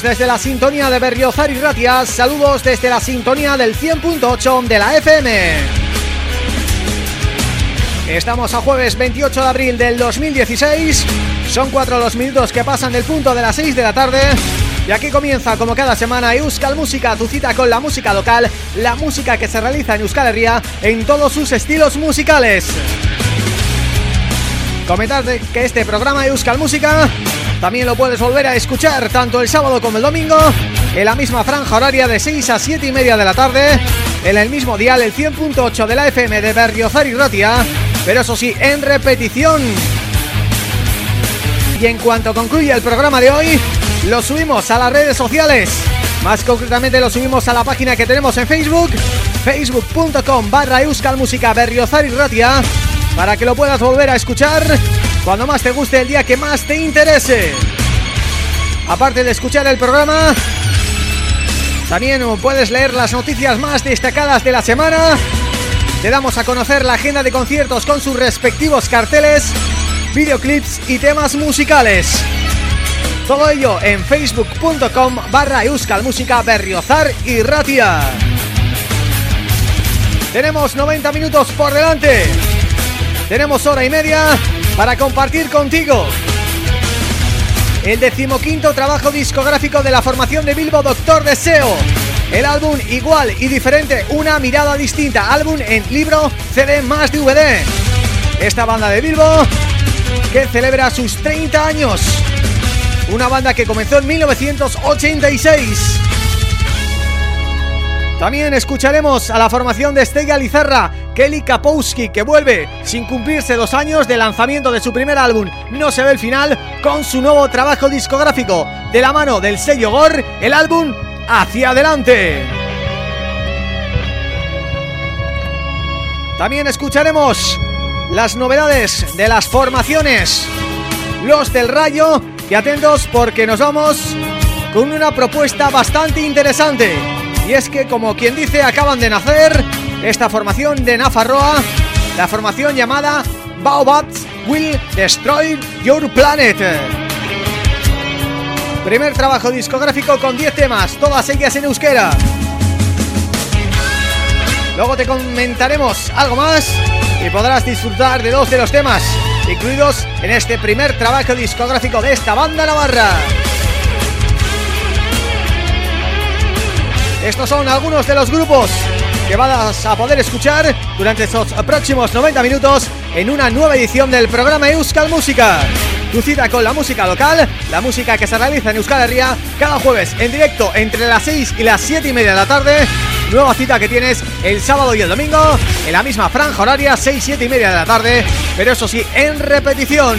desde la sintonía de Berriozar y Ratias, saludos desde la sintonía del 100.8 de la FM. Estamos a jueves 28 de abril del 2016, son cuatro los minutos que pasan del punto de las 6 de la tarde y aquí comienza como cada semana Euskal Música, tu cita con la música local, la música que se realiza en Euskal Herria en todos sus estilos musicales. Comentarte que este programa Euskal Música también lo puedes volver a escuchar tanto el sábado como el domingo en la misma franja horaria de 6 a 7 y media de la tarde en el mismo dial, el 100.8 de la FM de Berriozar y Ratia, pero eso sí, en repetición. Y en cuanto concluya el programa de hoy, lo subimos a las redes sociales. Más concretamente lo subimos a la página que tenemos en Facebook, facebook.com barra euskalmusica Berriozar y Ratia, para que lo puedas volver a escuchar cuando más te guste el día que más te interese. Aparte de escuchar el programa, también puedes leer las noticias más destacadas de la semana te damos a conocer la agenda de conciertos con sus respectivos carteles, videoclips y temas musicales. Todo ello en facebook.com barra euskalmusica berriozar y ratia. Tenemos 90 minutos por delante. Tenemos hora y media para compartir contigo el decimoquinto trabajo discográfico de la formación de Bilbo Doctor Deseo. El álbum igual y diferente, una mirada distinta, álbum en libro, CD más DVD. Esta banda de Bilbo que celebra sus 30 años. Una banda que comenzó en 1986. También escucharemos a la formación de Estella Lizarra, Kelly Kapowski, que vuelve sin cumplirse dos años de lanzamiento de su primer álbum No se ve el final, con su nuevo trabajo discográfico, de la mano del sello Gore, el álbum Hacia Adelante. También escucharemos las novedades de las formaciones, los del Rayo, y atentos porque nos vamos con una propuesta bastante interesante y es que, como quien dice, acaban de nacer esta formación de Nafarroa, la formación llamada Baobats Will Destroy Your Planet. Primer trabajo discográfico con 10 temas, todas ellas en euskera. Luego te comentaremos algo más y podrás disfrutar de dos de los temas incluidos en este primer trabajo discográfico de esta banda navarra. Estos son algunos de los grupos que vas a poder escuchar durante estos próximos 90 minutos en una nueva edición del programa Euskal Música. Tu cita con la música local, la música que se realiza en Euskal Herria cada jueves en directo entre las 6 y las 7 y media de la tarde. Nueva cita que tienes el sábado y el domingo en la misma franja horaria, 6, 7 y media de la tarde, pero eso sí, en repetición.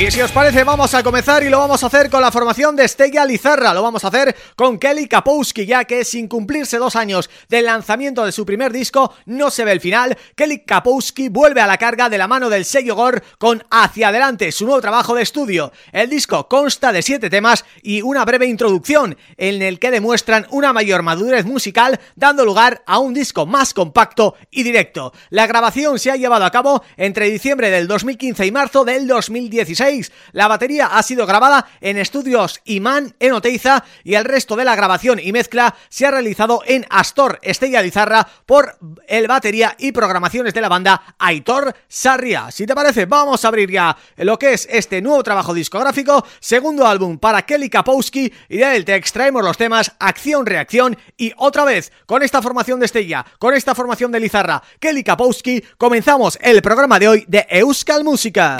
Y si os parece vamos a comenzar y lo vamos a hacer con la formación de Estella Lizarra. Lo vamos a hacer con Kelly Kapowski ya que sin cumplirse dos años del lanzamiento de su primer disco no se ve el final. Kelly Kapowski vuelve a la carga de la mano del sello Gore con Hacia Adelante, su nuevo trabajo de estudio. El disco consta de siete temas y una breve introducción en el que demuestran una mayor madurez musical dando lugar a un disco más compacto y directo. La grabación se ha llevado a cabo entre diciembre del 2015 y marzo del 2016 la batería ha sido grabada en estudios Imán en Oteiza y el resto de la grabación y mezcla se ha realizado en Astor Estella Lizarra por el batería y programaciones de la banda Aitor Sarria. Si te parece, vamos a abrir ya lo que es este nuevo trabajo discográfico, segundo álbum para Kelly Kapowski y de él te extraemos los temas Acción-Reacción y otra vez con esta formación de Estella, con esta formación de Lizarra, Kelly Kapowski, comenzamos el programa de hoy de Euskal Música.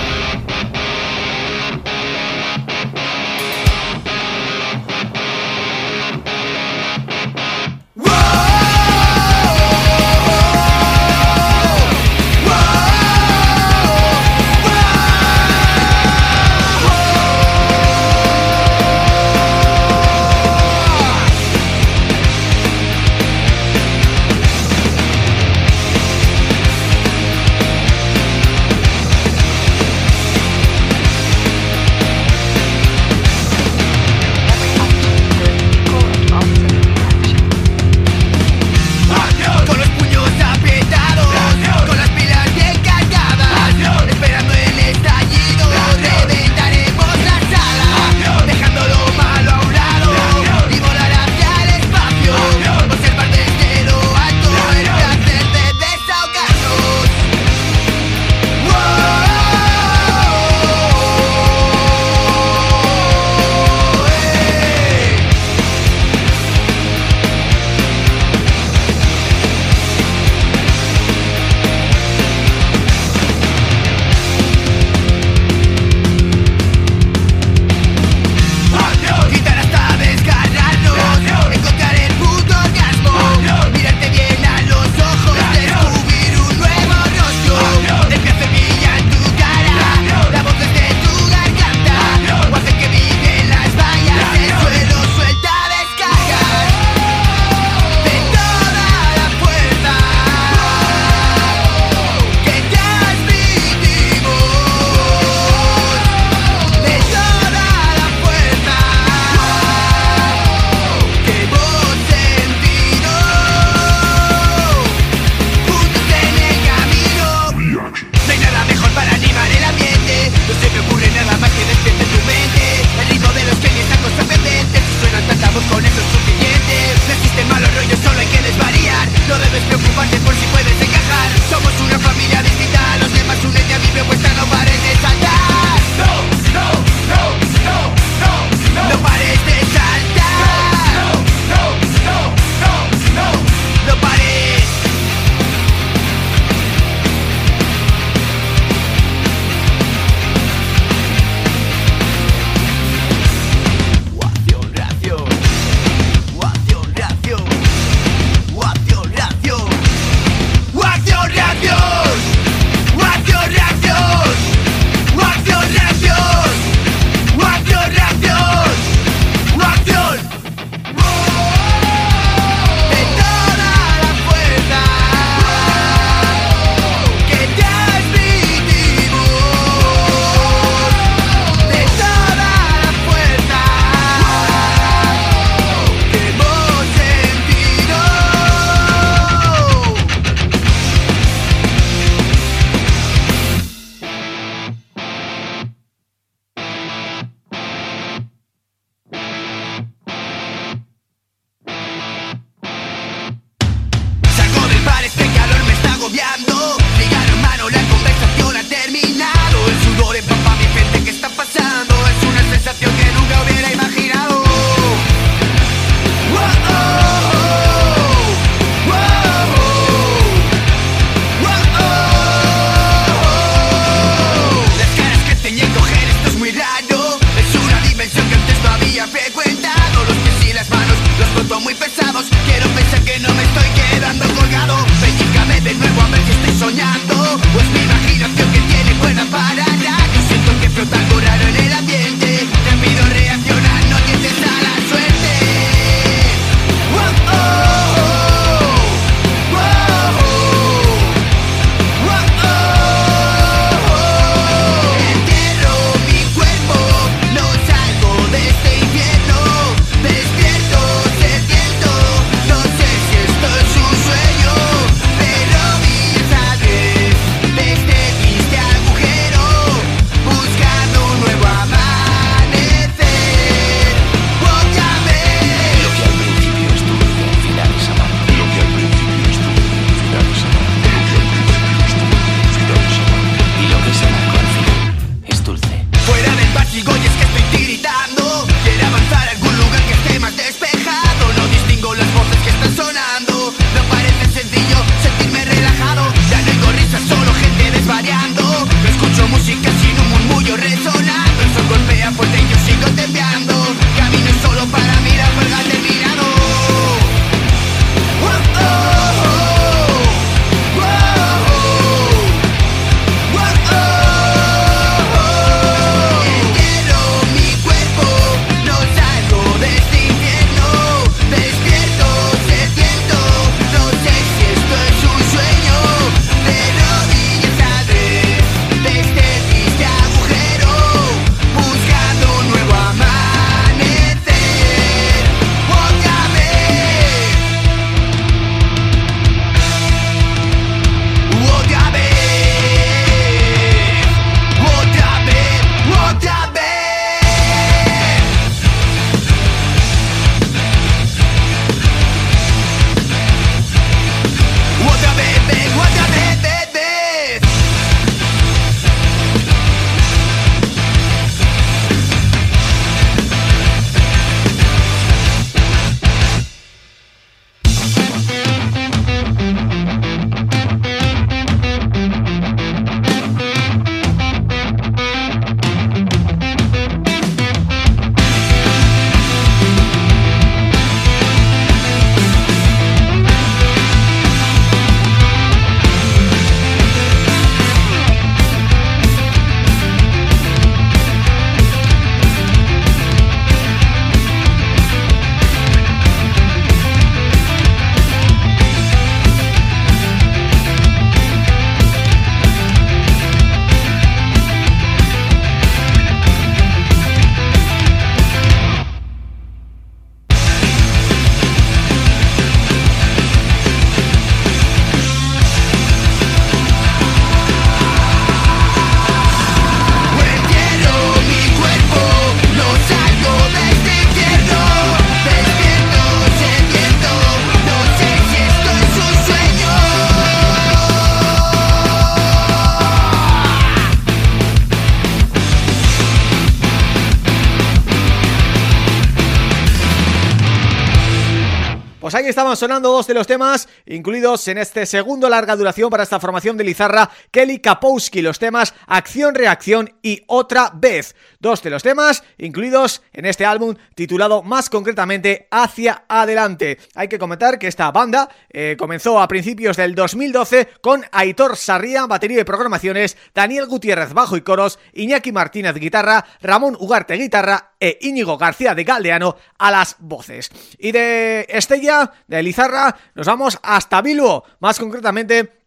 Estaban sonando dos de los temas incluidos en este segundo larga duración para esta formación de Lizarra, Kelly Kapowski, los temas Acción, Reacción y Otra Vez. Dos de los temas incluidos en este álbum titulado más concretamente Hacia Adelante. Hay que comentar que esta banda eh, comenzó a principios del 2012 con Aitor Sarría, batería y programaciones, Daniel Gutiérrez, bajo y coros, Iñaki Martínez, guitarra, Ramón Ugarte, guitarra e Íñigo García de Galdeano a las voces. Y de Estella, de Lizarra, nos vamos hasta Bilbo, más concretamente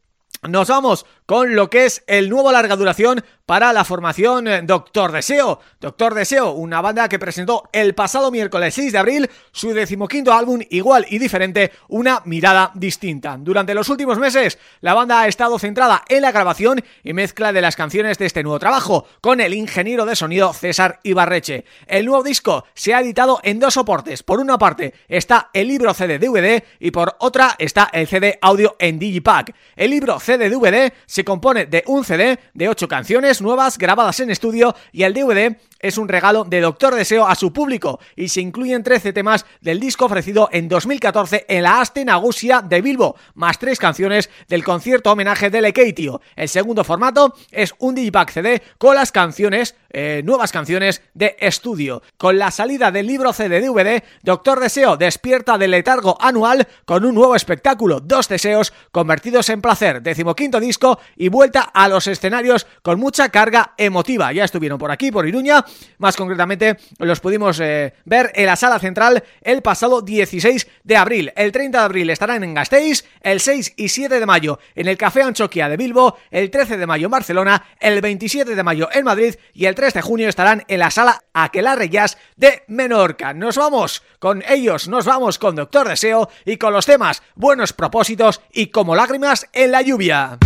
nos vamos con lo que es el nuevo larga duración para la formación eh, Doctor Deseo. Doctor Deseo, una banda que presentó el pasado miércoles 6 de abril su decimoquinto álbum igual y diferente, una mirada distinta. Durante los últimos meses, la banda ha estado centrada en la grabación y mezcla de las canciones de este nuevo trabajo, con el ingeniero de sonido César Ibarreche. El nuevo disco se ha editado en dos soportes. Por una parte está el libro CD-DVD y por otra está el CD audio en Digipack. El libro CD-DVD se compone de un CD de 8 canciones nuevas grabadas en estudio y el DVD es un regalo de Doctor Deseo a su público y se incluyen 13 temas del disco ofrecido en 2014 en la Asten Agusia de Bilbo, más tres canciones del concierto homenaje de Lekeitio. El segundo formato es un digipack CD con las canciones, eh, nuevas canciones de estudio. Con la salida del libro CD DVD, Doctor Deseo despierta del letargo anual con un nuevo espectáculo, dos deseos convertidos en placer, decimoquinto disco y vuelta a los escenarios con mucha carga emotiva. Ya estuvieron por aquí, por Iruña, más concretamente los pudimos eh, ver en la sala central el pasado 16 de abril. El 30 de abril estarán en Gasteiz, el 6 y 7 de mayo en el Café Anchoquia de Bilbo, el 13 de mayo en Barcelona, el 27 de mayo en Madrid y el 3 de junio estarán en la sala Aquelarre Jazz de Menorca. Nos vamos con ellos, nos vamos con Doctor Deseo y con los temas Buenos Propósitos y Como Lágrimas en la Lluvia.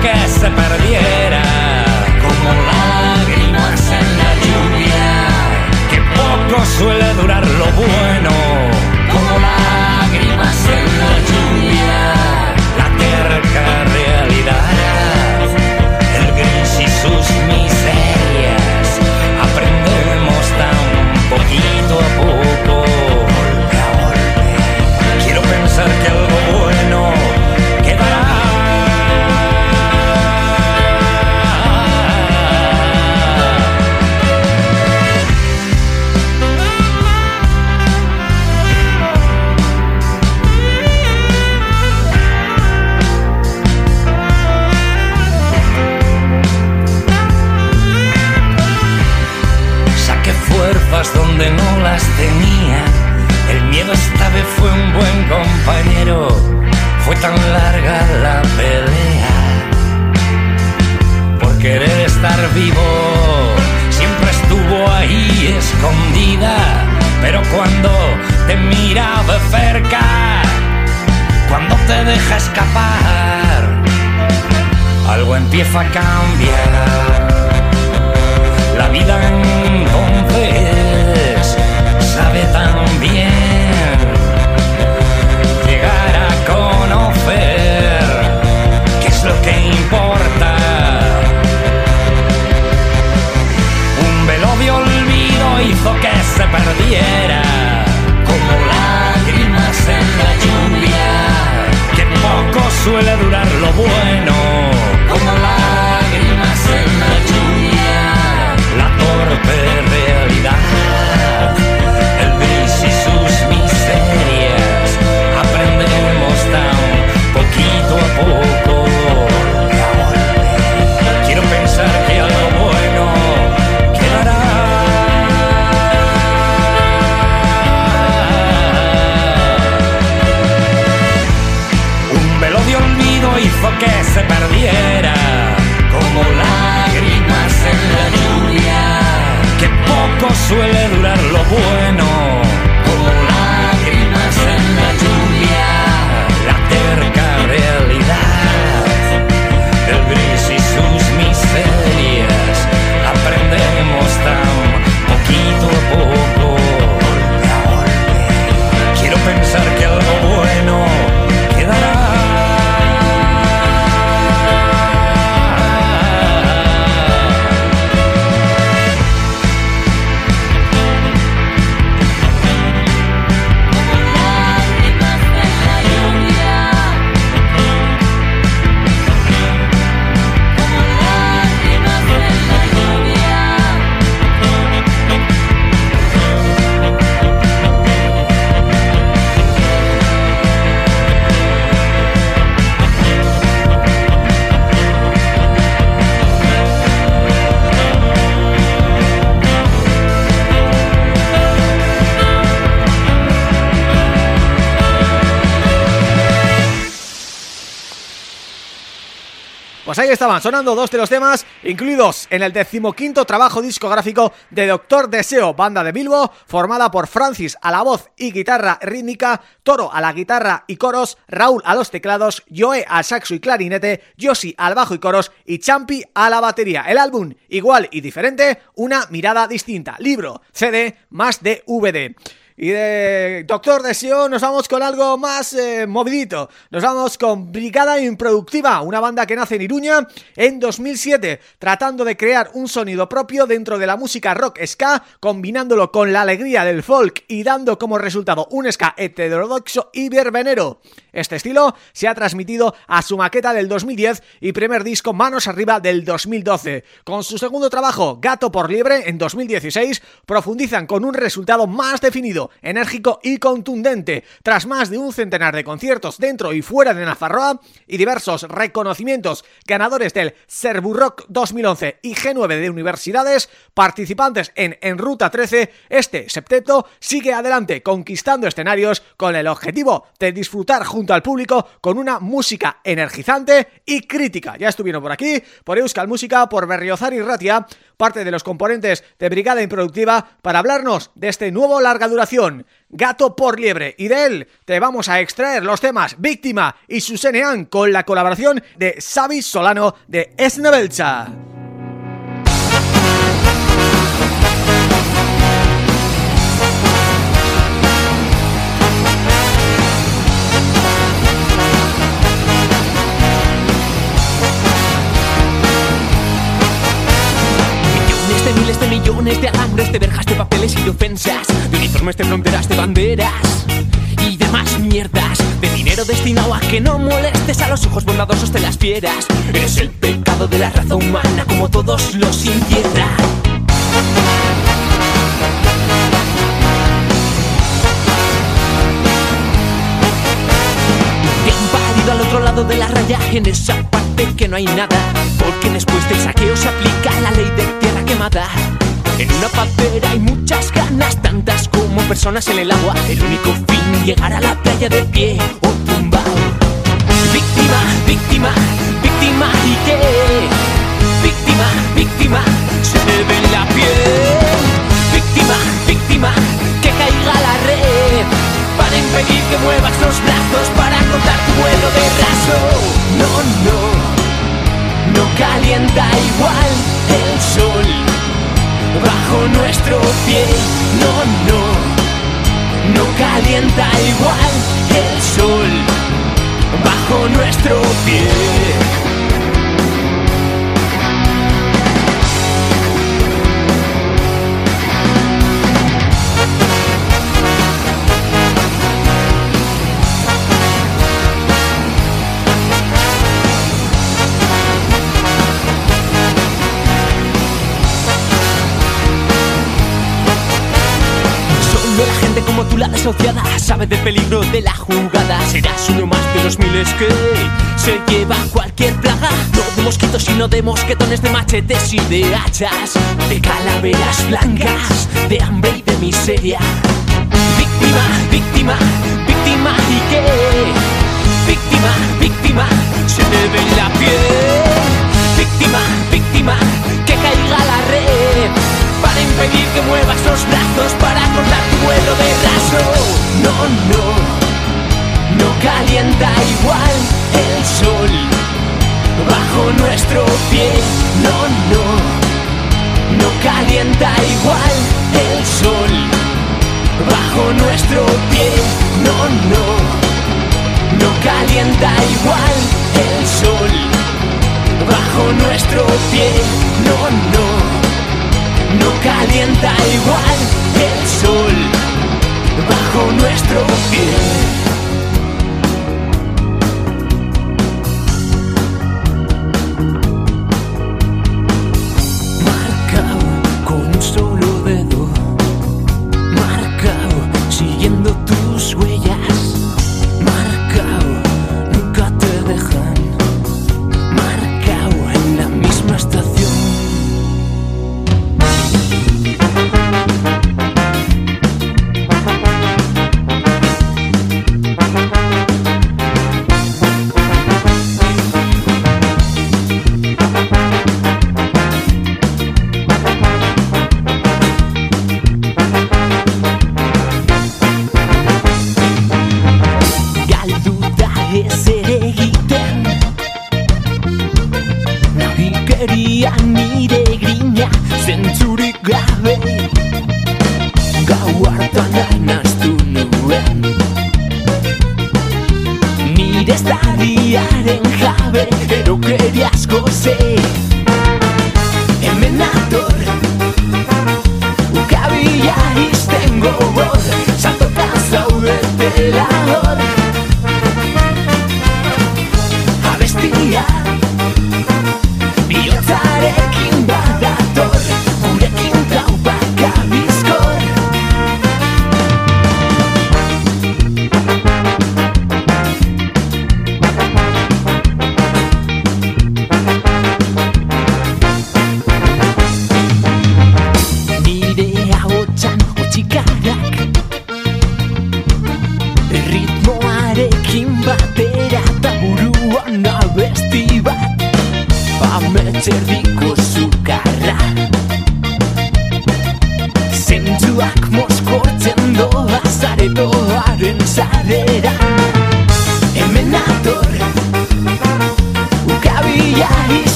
que se perdiera. estaban sonando dos de los temas incluidos en el decimoquinto trabajo discográfico de Doctor Deseo, banda de Bilbo, formada por Francis a la voz y guitarra rítmica, Toro a la guitarra y coros, Raúl a los teclados, Joe al saxo y clarinete, Yoshi al bajo y coros y Champi a la batería. El álbum, igual y diferente, una mirada distinta. Libro, CD, más DVD. Y de Doctor Deseo nos vamos con algo más eh, movidito. Nos vamos con Brigada Improductiva, una banda que nace en Iruña en 2007, tratando de crear un sonido propio dentro de la música rock ska, combinándolo con la alegría del folk y dando como resultado un ska heterodoxo y verbenero. Este estilo se ha transmitido a su maqueta del 2010 y primer disco Manos Arriba del 2012. Con su segundo trabajo, Gato por Liebre, en 2016, profundizan con un resultado más definido, enérgico y contundente. Tras más de un centenar de conciertos dentro y fuera de Nafarroa y diversos reconocimientos ganadores del Serburrock 2011 y G9 de universidades, participantes en En Ruta 13, este septeto sigue adelante conquistando escenarios con el objetivo de disfrutar junto al público con una música energizante y crítica. Ya estuvieron por aquí, por Euskal Música, por Berriozar y Ratia, parte de los componentes de Brigada Improductiva, para hablarnos de este nuevo larga duración, Gato por Liebre, y de él te vamos a extraer los temas Víctima y Susenean con la colaboración de Xavi Solano de Esnebelcha. De millones de alambres, de verjas, de papeles y de ofensas, de uniformes, de fronteras, de banderas y demás mierdas, de dinero destinado a que no molestes a los ojos bondadosos de las fieras. Es el pecado de la raza humana, como todos los tierra. al otro lado de la raya, en esa parte que no hay nada, porque después del saqueo se aplica la ley de En una papera hay muchas ganas, tantas como personas en el agua. El único fin, llegar a la playa de pie o tumbado. Víctima, víctima, víctima y qué. Víctima, víctima, se te ve la piel. Víctima, víctima, que caiga la red. Para impedir que muevas los brazos para cortar tu vuelo de raso. No, no, no calienta igual el sol bajo nuestro pie. No, no, no calienta igual el sol bajo nuestro pie. La desociada Sabe del peligro de la jugada. Serás uno más de los miles que se lleva cualquier plaga. No de mosquitos sino de mosquetones De machetes y de hachas De calaveras blancas De hambre y de miseria. Víctima, víctima, víctima y qué Víctima, víctima, se te ve la piel. Víctima, víctima, que caiga impedir que muevas los brazos para cortar tu vuelo de raso. No, no, no calienta igual el sol bajo nuestro pie. No, no, no calienta igual el sol bajo nuestro pie. No, no, no calienta igual el sol bajo nuestro pie. No, no no calienta igual el sol bajo nuestro pie.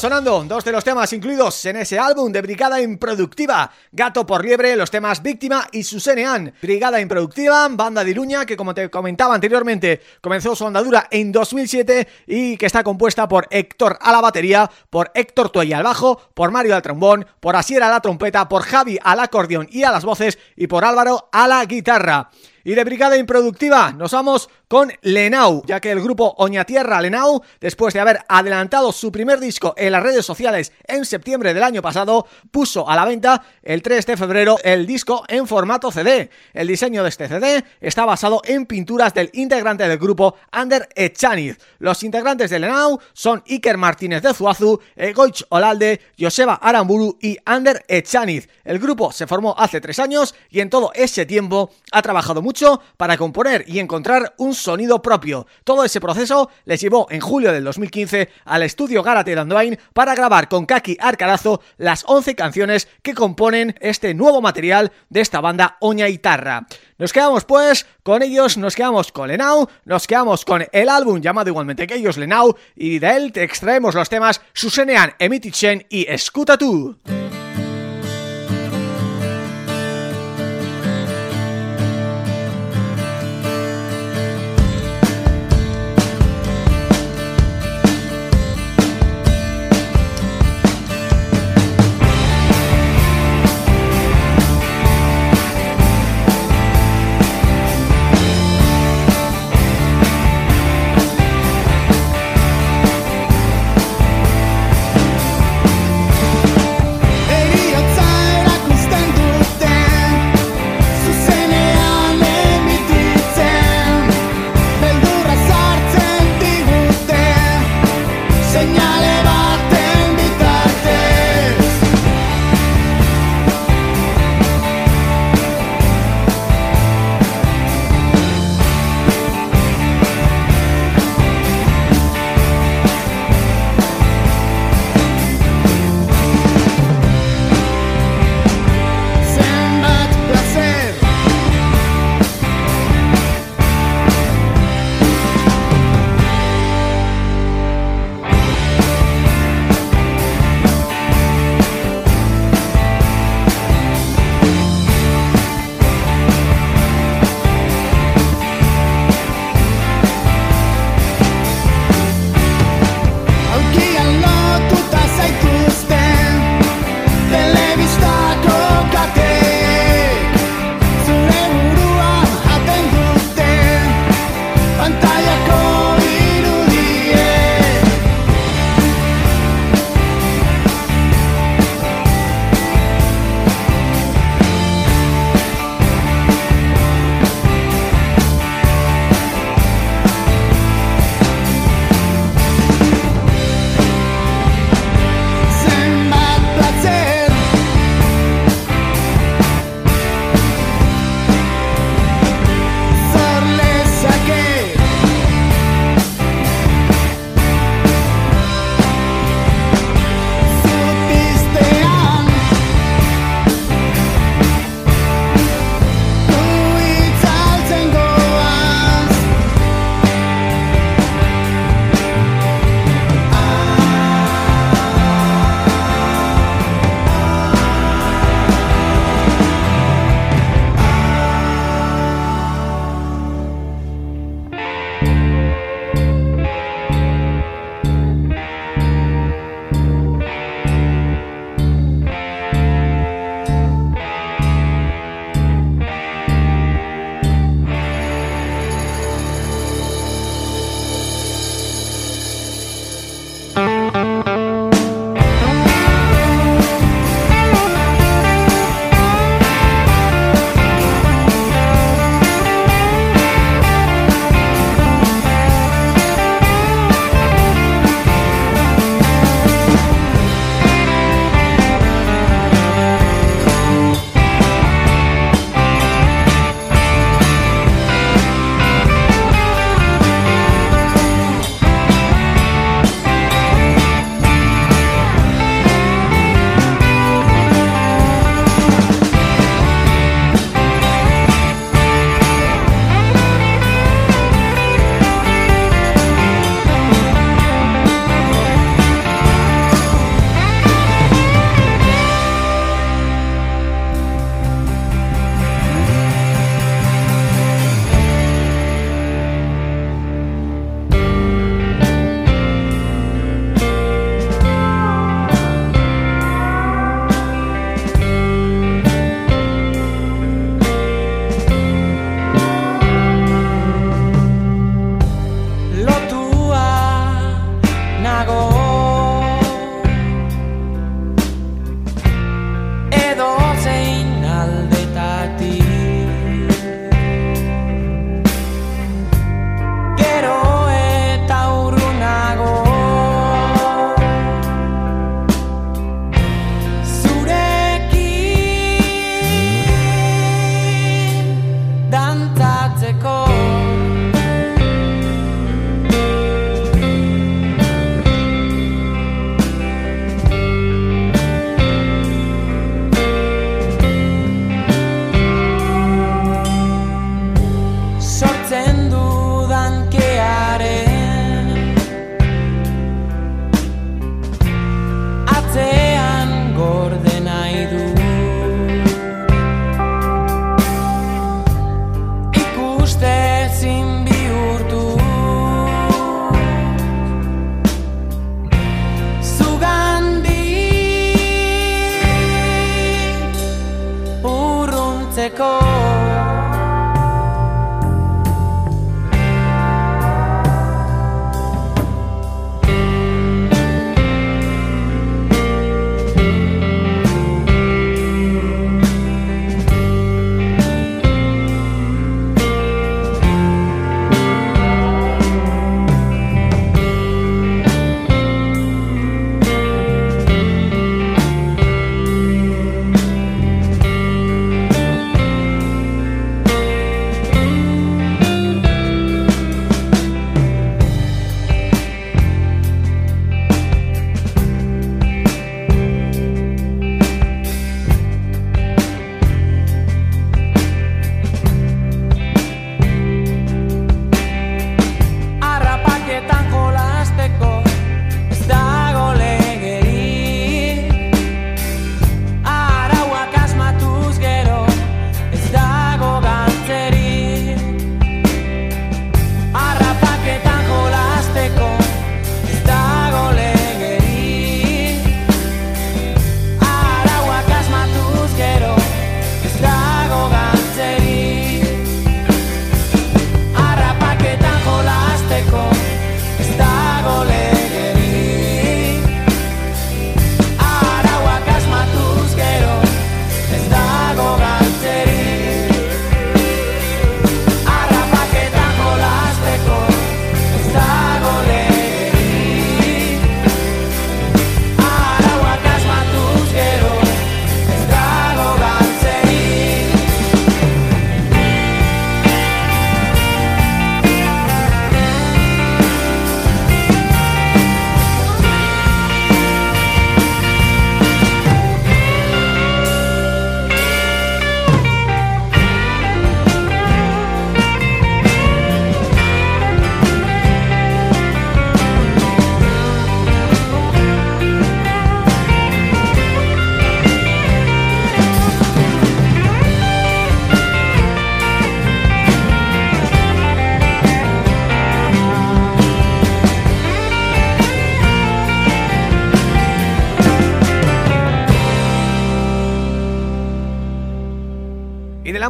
Sonando dos de los temas incluidos en ese álbum de Brigada Improductiva Gato por Liebre, los temas Víctima y Susenean Brigada Improductiva, banda de Iruña que como te comentaba anteriormente comenzó su andadura en 2007 y que está compuesta por Héctor a la batería, por Héctor Tuella al bajo, por Mario al trombón, por Asier a la trompeta, por Javi al acordeón y a las voces y por Álvaro a la guitarra. Y de Brigada Improductiva nos vamos con Lenau, ya que el grupo Oñatierra Lenau, después de haber adelantado su primer disco en las redes sociales en septiembre del año pasado, puso a la venta el 3 de febrero el disco en formato CD. El diseño de este CD está basado en pinturas del integrante del grupo Ander Echaniz. Los integrantes de Lenau son Iker Martínez de Zuazu, Egoich Olalde, Joseba Aramburu y Ander Echaniz. El grupo se formó hace tres años y en todo ese tiempo ha trabajado mucho para componer y encontrar un sonido propio. Todo ese proceso les llevó en julio del 2015 al estudio Gárate de Andoain para grabar con Kaki Arcarazo las 11 canciones que componen este nuevo material de esta banda Oña Itarra. Nos quedamos pues con ellos, nos quedamos con Lenau, nos quedamos con el álbum llamado igualmente que ellos Lenau y de él te extraemos los temas Susenean, Emitichen y Escuta tú.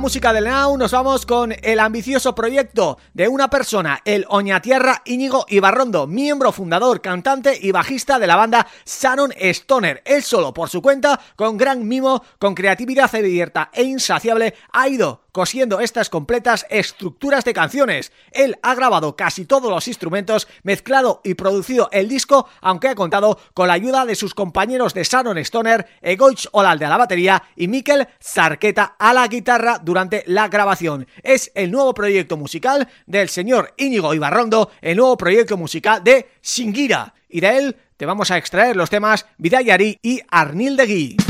Música del Now nos vamos con el ambicioso proyecto de una persona, el Oñatierra Íñigo Ibarrondo, miembro fundador, cantante y bajista de la banda Shannon Stoner. Él solo, por su cuenta, con gran mimo, con creatividad abierta e insaciable, ha ido cosiendo estas completas estructuras de canciones. Él ha grabado casi todos los instrumentos, mezclado y producido el disco, aunque ha contado con la ayuda de sus compañeros de Sharon Stoner, Egoich Olalde a la batería y Mikel Zarqueta a la guitarra durante la grabación. Es el nuevo proyecto musical del señor Íñigo Ibarrondo, el nuevo proyecto musical de Shingira, y de él te vamos a extraer los temas Vidayari y Arnildegui.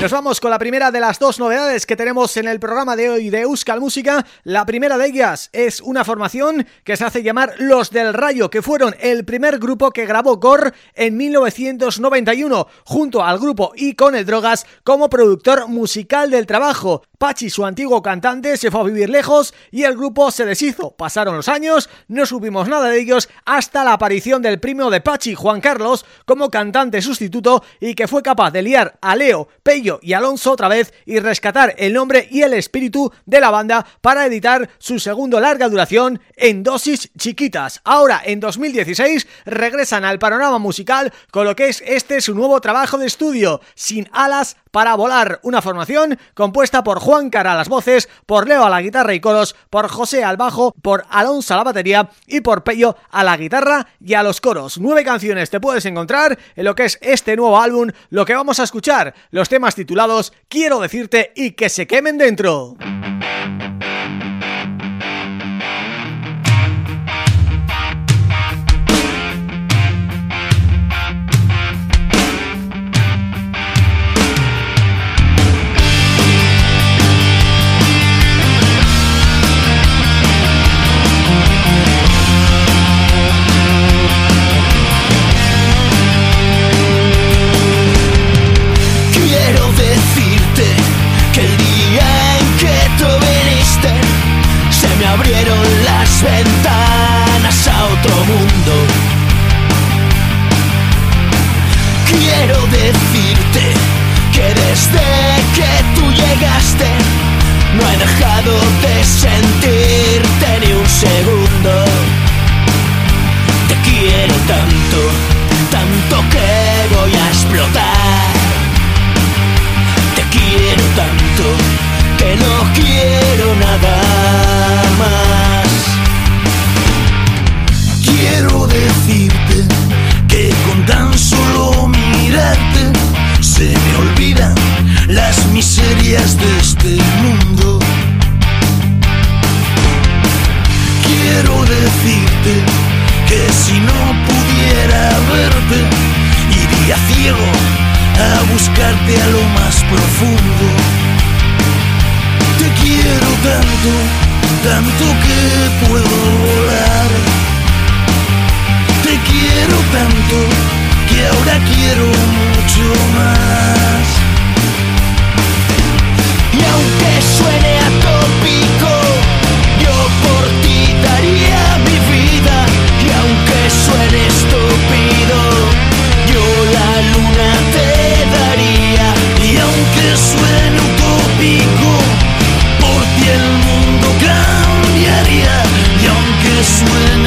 Nos vamos con la primera de las dos novedades que tenemos en el programa de hoy de Euskal Música. La primera de ellas es una formación que se hace llamar Los del Rayo, que fueron el primer grupo que grabó Gore en 1991, junto al grupo y con el Drogas como productor musical del trabajo. Pachi, su antiguo cantante, se fue a vivir lejos y el grupo se deshizo. Pasaron los años, no supimos nada de ellos hasta la aparición del primo de Pachi, Juan Carlos, como cantante sustituto y que fue capaz de liar a Leo, Pello y Alonso otra vez y rescatar el nombre y el espíritu de la banda para editar su segundo larga duración en dosis chiquitas. Ahora, en 2016, regresan al panorama musical con lo que es este su nuevo trabajo de estudio, Sin Alas para Volar, una formación compuesta por Juan Cara a las voces, por Leo a la guitarra y coros, por José al bajo, por Alonso a la batería y por Pello a la guitarra y a los coros. Nueve canciones te puedes encontrar en lo que es este nuevo álbum, lo que vamos a escuchar, los temas titulados Quiero decirte y que se quemen dentro. Mundo. Quiero decirte que desde que tú llegaste no he dejado de sentirte ni un segundo. Te quiero tanto, decirte que con tan solo mirarte se me olvidan las miserias de este mundo. Quiero decirte que si no pudiera verte, iría ciego a buscarte a lo más profundo. Te quiero tanto, tanto que puedo volar. Quiero tanto que ahora quiero mucho más. Y aunque suene atópico, yo por ti daría mi vida. Y aunque suene estúpido, yo la luna te daría. Y aunque suene utópico, por ti el mundo cambiaría. Y aunque suene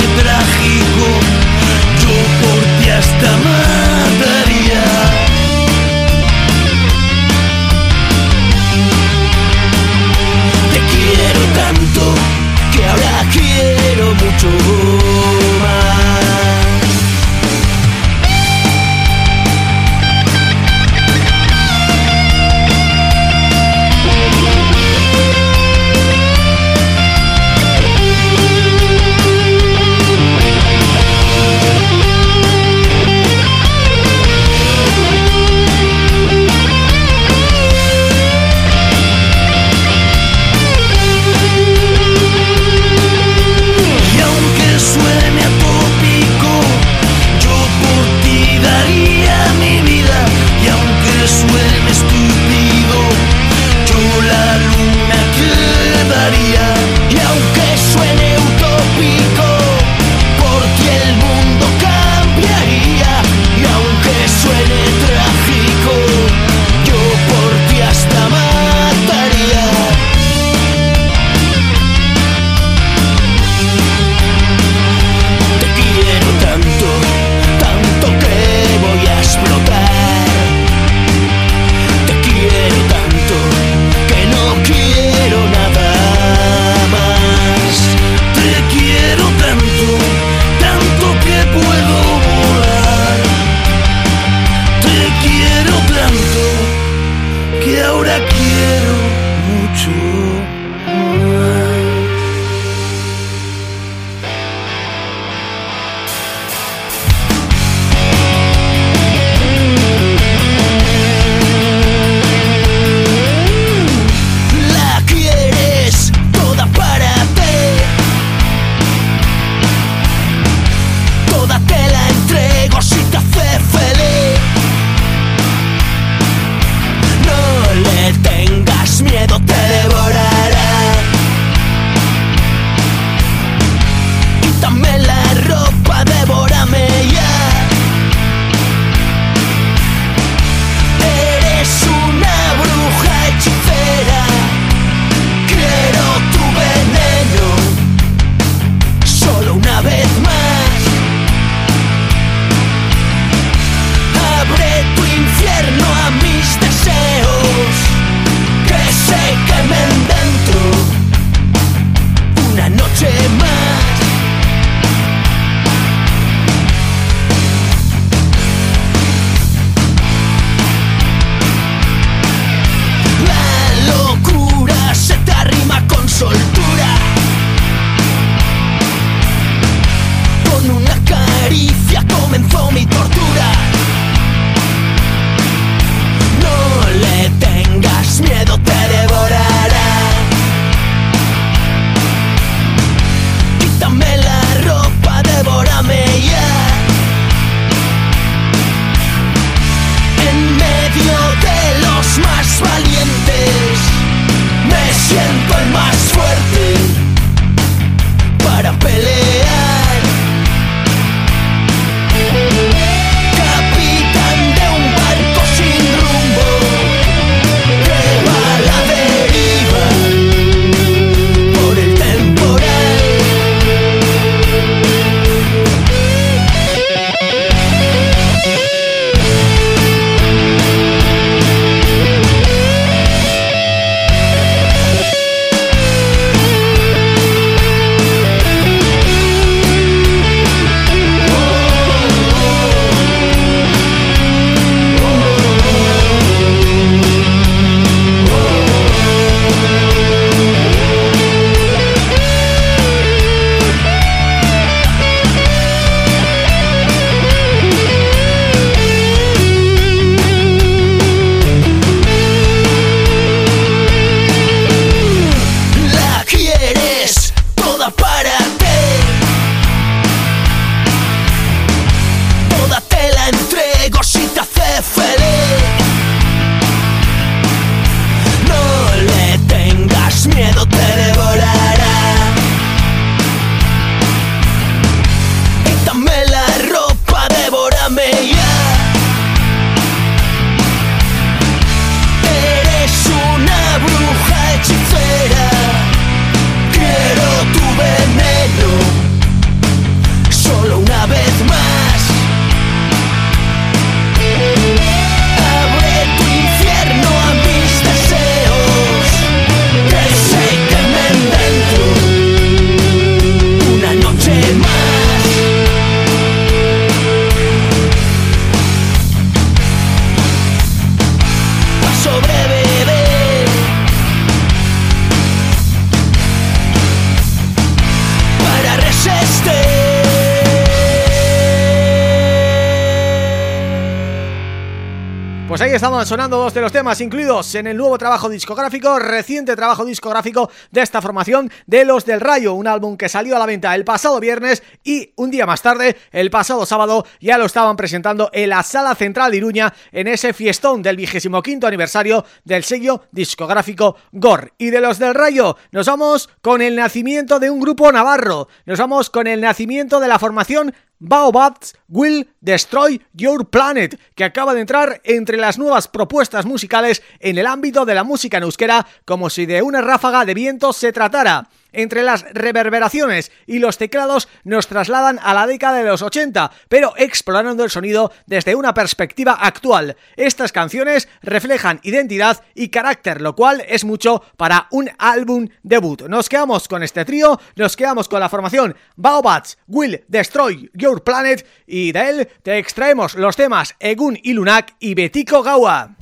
Sonando dos de los temas incluidos en el nuevo trabajo discográfico, reciente trabajo discográfico de esta formación de Los del Rayo, un álbum que salió a la venta el pasado viernes y un día más tarde, el pasado sábado, ya lo estaban presentando en la Sala Central de Iruña en ese fiestón del vigésimo quinto aniversario del sello discográfico GOR. Y de Los del Rayo nos vamos con el nacimiento de un grupo navarro, nos vamos con el nacimiento de la formación Baobabs Will Destroy Your Planet, que acaba de entrar entre las nuevas propuestas musicales en el ámbito de la música en euskera, como si de una ráfaga de viento se tratara. Entre las reverberaciones y los teclados nos trasladan a la década de los 80, pero explorando el sonido desde una perspectiva actual. Estas canciones reflejan identidad y carácter, lo cual es mucho para un álbum debut. Nos quedamos con este trío, nos quedamos con la formación Baobats Will Destroy Your Planet y de él te extraemos los temas Egun y Lunak y Betiko Gawa.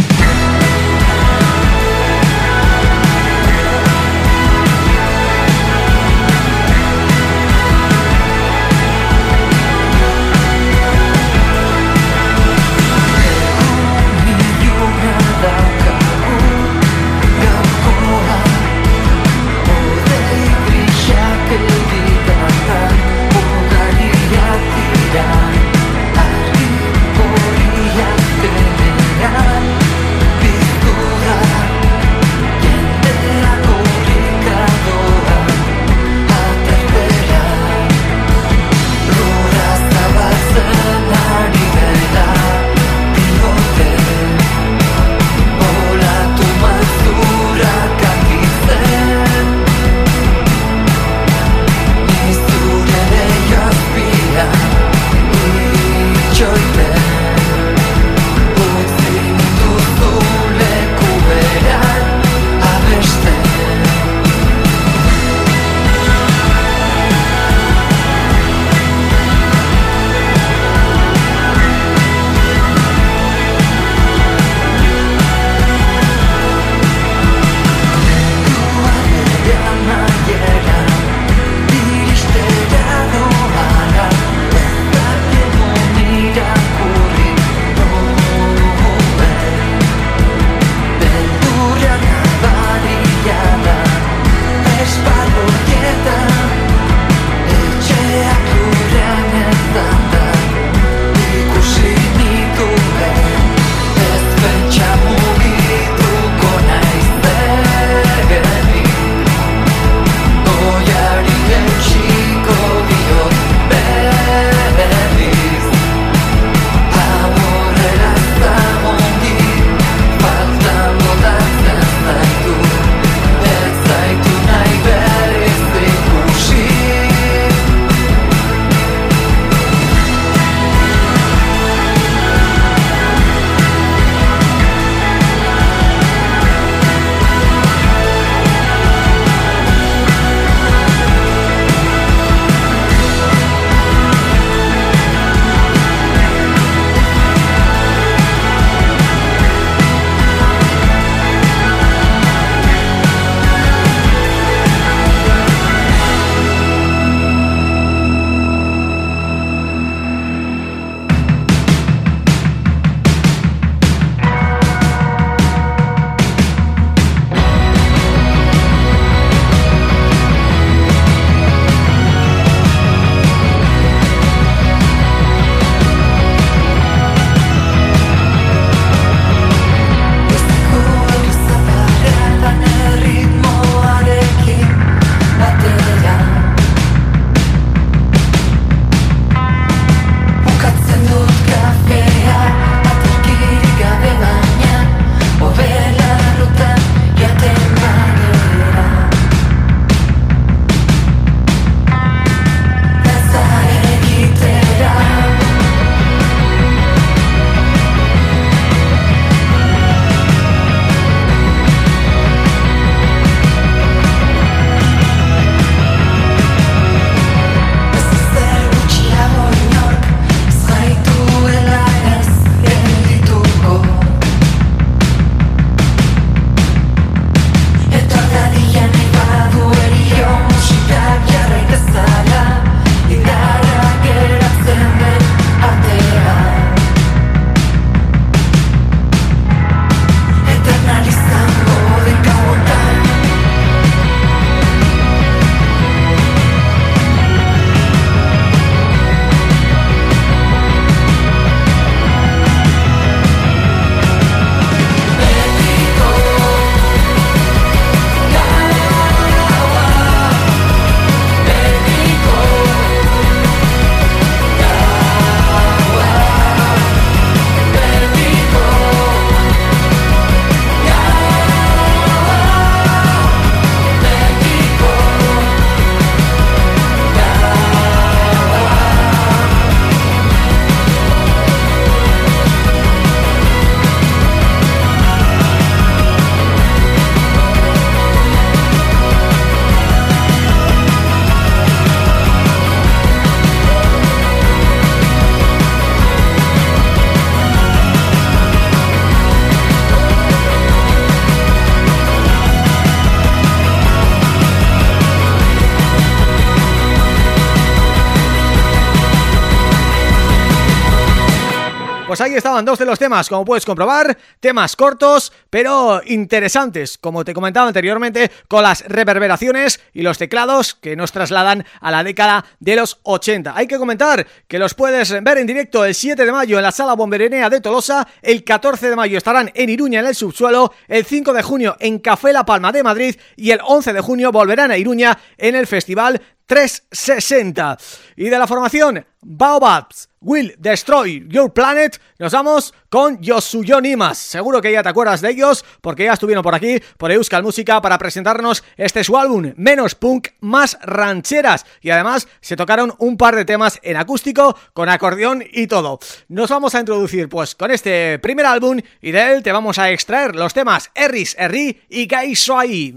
Pues ahí estaban dos de los temas, como puedes comprobar, temas cortos, pero interesantes, como te comentaba anteriormente, con las reverberaciones y los teclados que nos trasladan a la década de los 80. Hay que comentar que los puedes ver en directo el 7 de mayo en la Sala Bomberenea de Tolosa, el 14 de mayo estarán en Iruña en el subsuelo, el 5 de junio en Café La Palma de Madrid y el 11 de junio volverán a Iruña en el Festival 360. Y de la formación Baobabs Will Destroy Your Planet, nos vamos con Yosuyo Nimas. Seguro que ya te acuerdas de ellos, porque ya estuvieron por aquí, por Euskal Música, para presentarnos este su álbum, menos punk, más rancheras. Y además se tocaron un par de temas en acústico, con acordeón y todo. Nos vamos a introducir pues con este primer álbum y de él te vamos a extraer los temas Erris Erri y Gaishoai.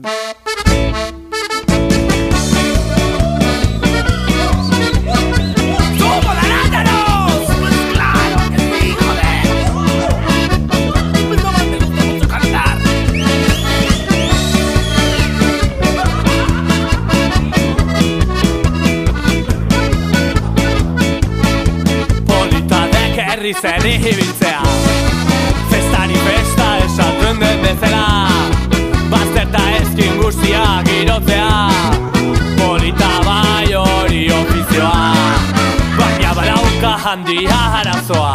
Herri zer ibiltzea. Festari festa esatuen den bezala. Bazterta ezkin guztiak girotzea. Polita bai hori ofizioa. Baina balauka handia arazoa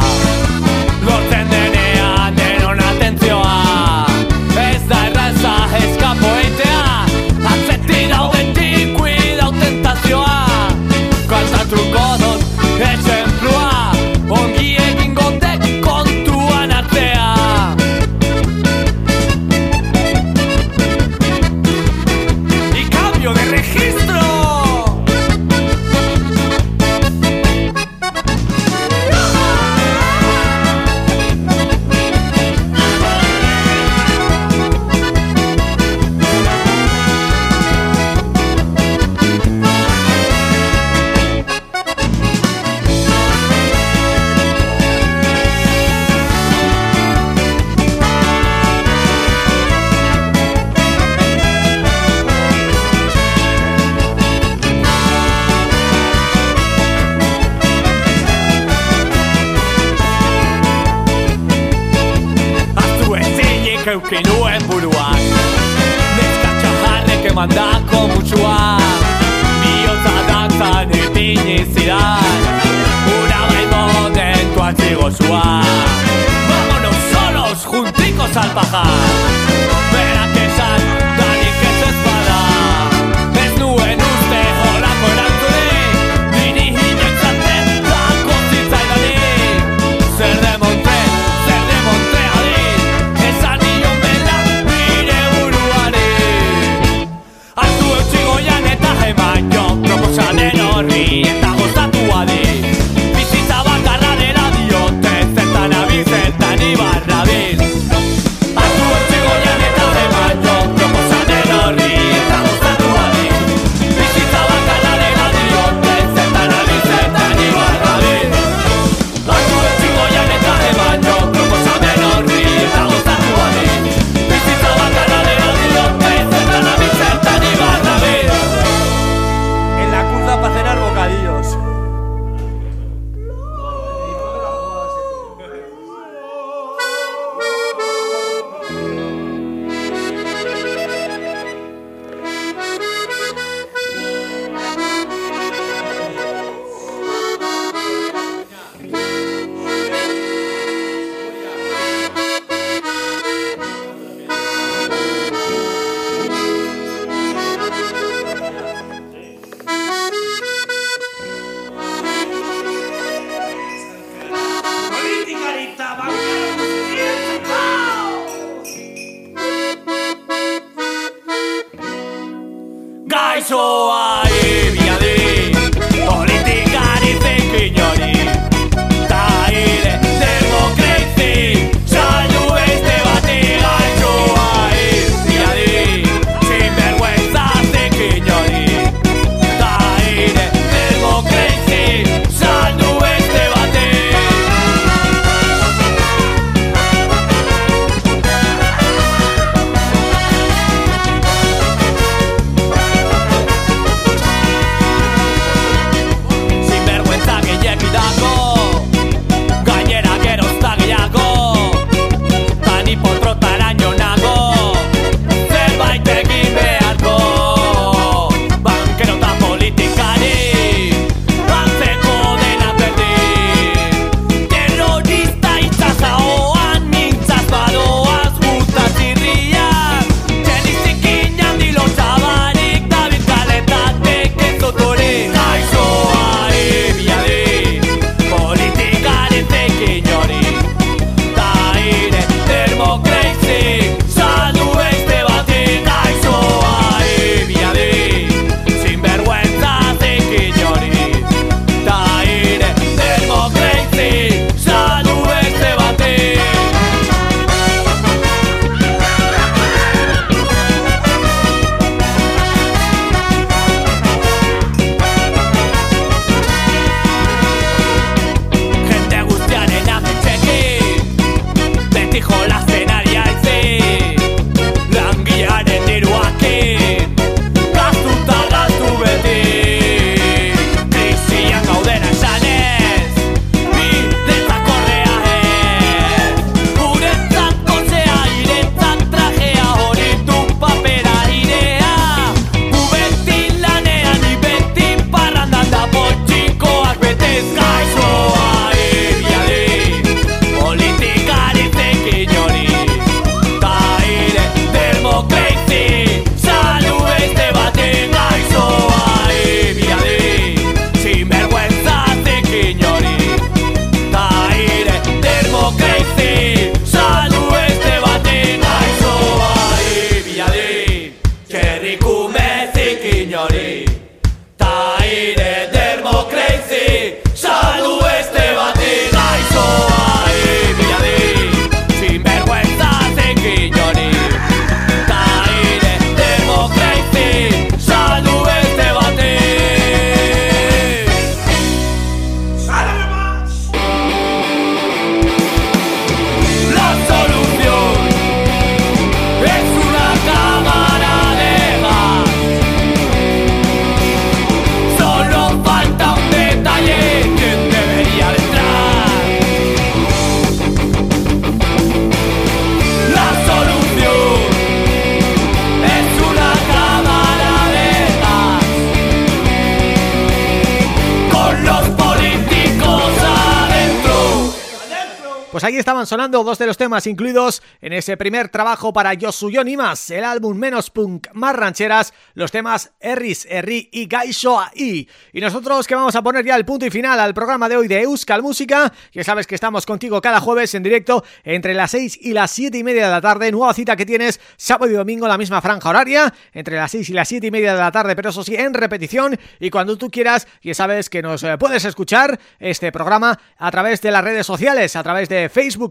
sonando dos de los temas incluidos en ese primer trabajo para Yosuyo Nimas, el álbum menos punk, más rancheras, los temas Erris, Erri y Gaisho I. Y nosotros que vamos a poner ya el punto y final al programa de hoy de Euskal Música, que sabes que estamos contigo cada jueves en directo entre las 6 y las 7 y media de la tarde, nueva cita que tienes sábado y domingo la misma franja horaria, entre las 6 y las 7 y media de la tarde, pero eso sí, en repetición y cuando tú quieras, ya sabes que nos eh, puedes escuchar este programa a través de las redes sociales, a través de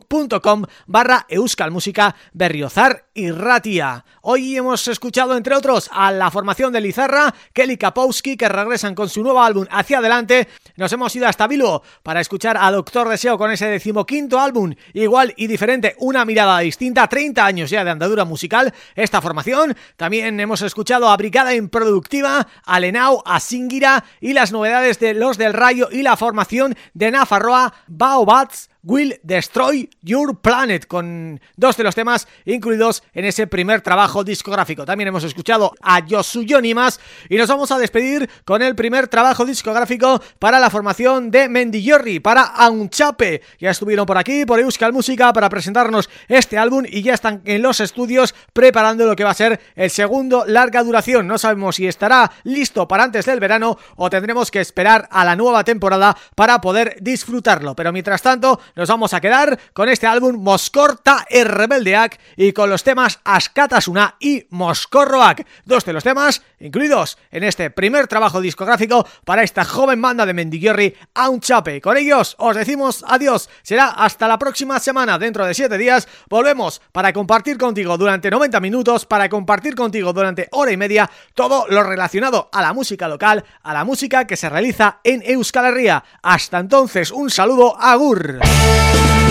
facebook.com barra euskalmusica berriozar y ratia. Hoy hemos escuchado entre otros a la formación de Lizarra, Kelly Kapowski que regresan con su nuevo álbum Hacia Adelante, nos hemos ido hasta Bilbo para escuchar a Doctor Deseo con ese decimoquinto álbum, igual y diferente, una mirada distinta, 30 años ya de andadura musical, esta formación, también hemos escuchado a Brigada Improductiva, a Lenau, a Singira y las novedades de Los del Rayo y la formación de Nafarroa, Baobats, Will Destroy Your Planet con dos de los temas incluidos en ese primer trabajo discográfico. También hemos escuchado a Yosuyo Nimas y nos vamos a despedir con el primer trabajo discográfico para la formación de Mendillorri, para Aunchape. Ya estuvieron por aquí, por Euskal Música, para presentarnos este álbum y ya están en los estudios preparando lo que va a ser el segundo larga duración. No sabemos si estará listo para antes del verano o tendremos que esperar a la nueva temporada para poder disfrutarlo. Pero mientras tanto nos vamos a quedar con este álbum Moscorta Rebeldeak y con los temas Askatasuna y Moscorroak, dos de los temas incluidos en este primer trabajo discográfico para esta joven banda de Mendiguerri a un chape. Con ellos os decimos adiós, será hasta la próxima semana, dentro de siete días volvemos para compartir contigo durante 90 minutos, para compartir contigo durante hora y media todo lo relacionado a la música local, a la música que se realiza en Euskal Herria. Hasta entonces, un saludo, agur. Thank you.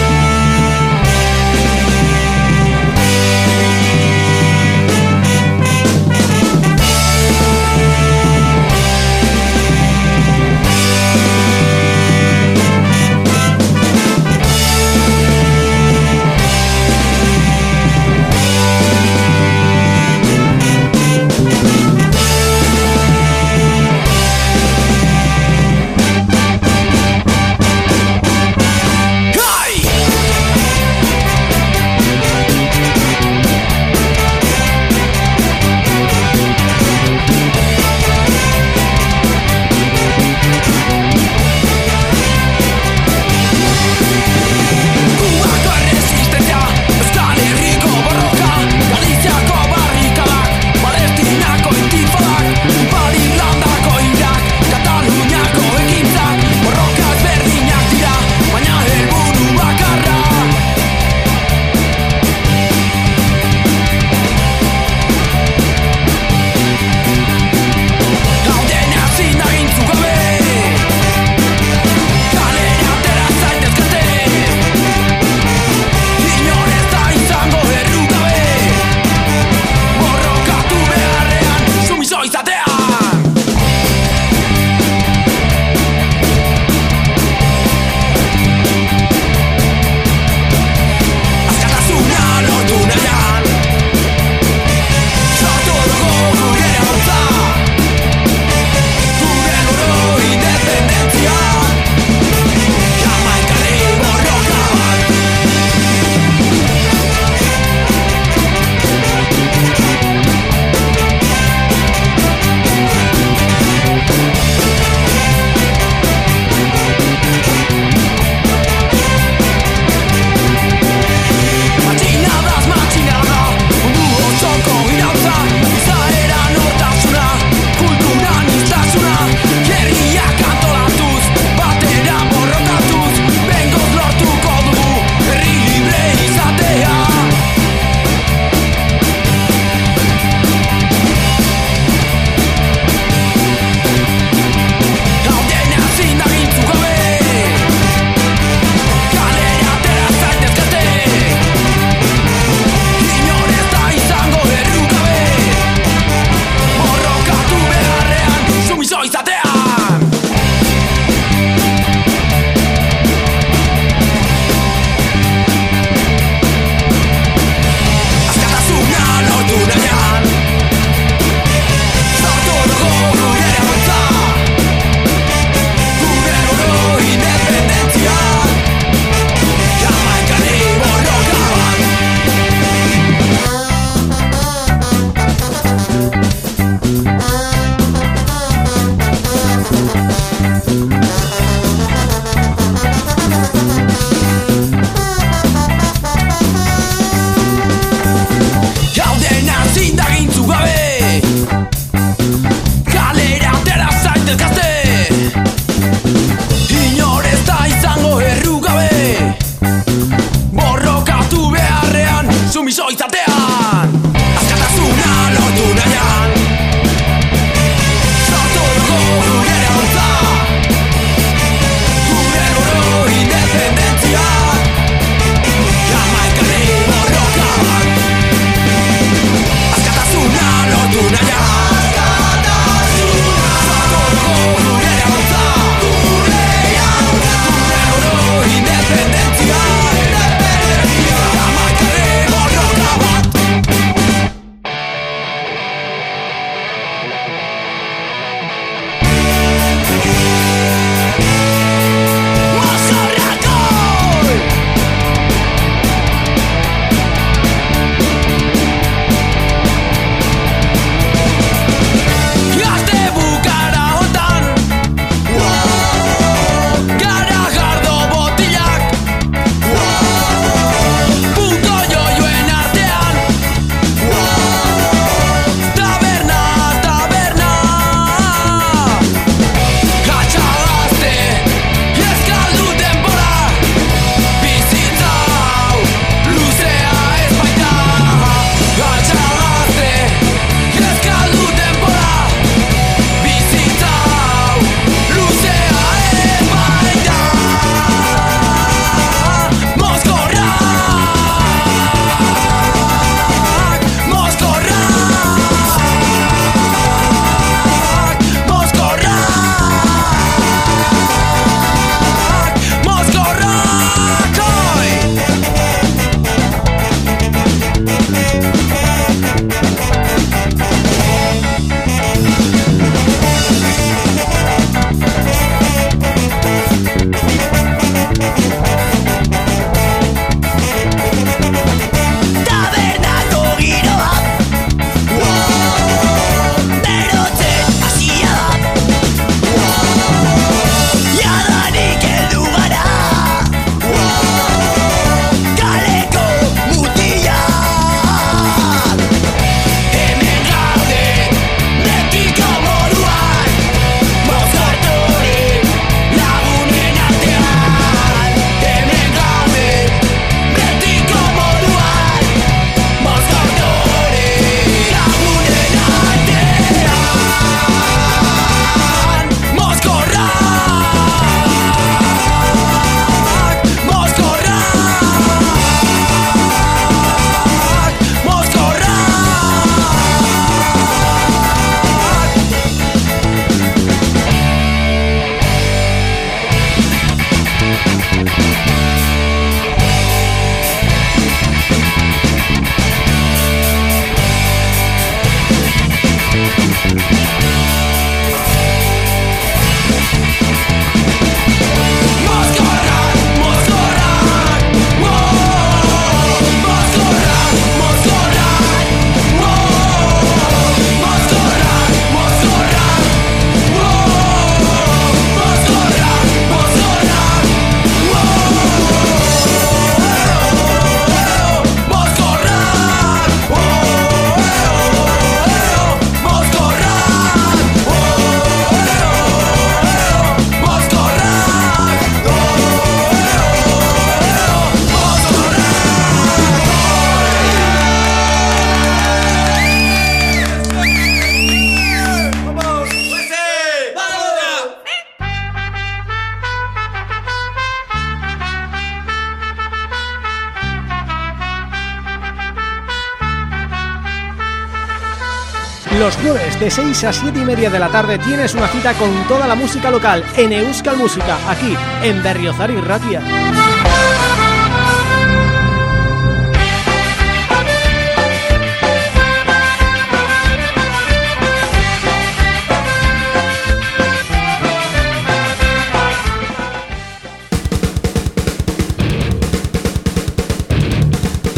De 6 a 7 y media de la tarde tienes una cita con toda la música local en Euskal Música, aquí en Berriozar y Ratia.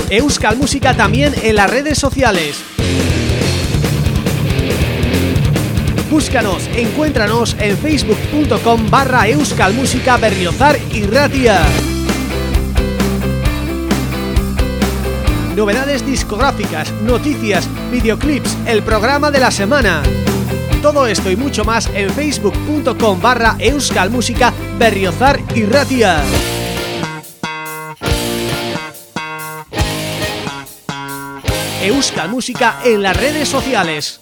Euskal Música también en las redes sociales. Búscanos, encuéntranos en facebook.com barra euskalmusica berriozar y ratia. Novedades discográficas, noticias, videoclips, el programa de la semana. Todo esto y mucho más en facebook.com barra euskalmusica berriozar y ratia. Euskal Música en las redes sociales.